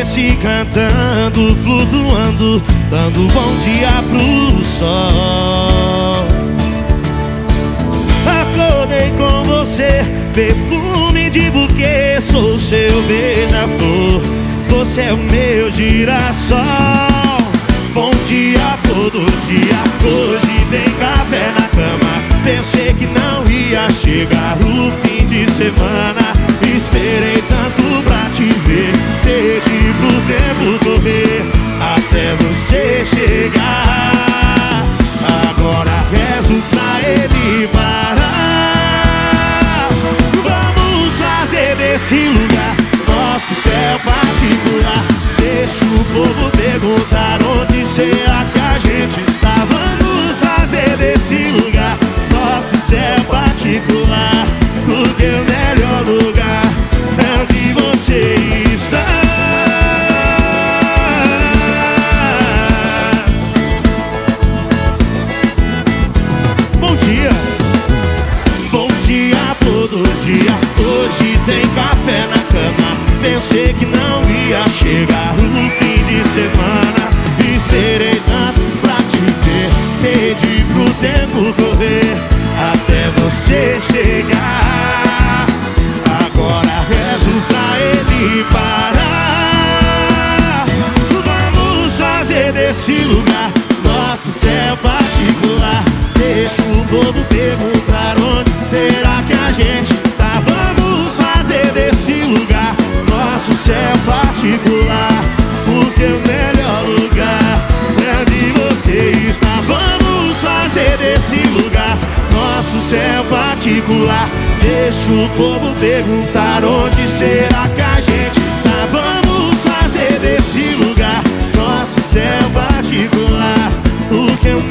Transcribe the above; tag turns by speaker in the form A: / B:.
A: desse cantando, flutuando, dando bom dia pro sol. Acordei com você, perfume de buquê, sou seu beija-flor, você é o meu girassol. Bom dia, flor dia, hoje tem café na cama. Pensei que não ia chegar o fim de semana. Esperei tanto você chegar. Agora rezo pra ele parar. Vamos fazer desse lugar nosso céu particular. Deixa o povo perguntar onde será que a gente tá. Vamos fazer desse lugar nosso céu particular. O melhor café na cama. Pensei que não ia chegar no fim de semana. Esperei tanto pra te ver. Pedi pro tempo correr até você chegar. Agora rezo pra ele parar. Vamos fazer desse lugar particular. Deixa o povo perguntar onde será que a gente tá. Vamos fazer desse lugar nosso céu particular. O que eu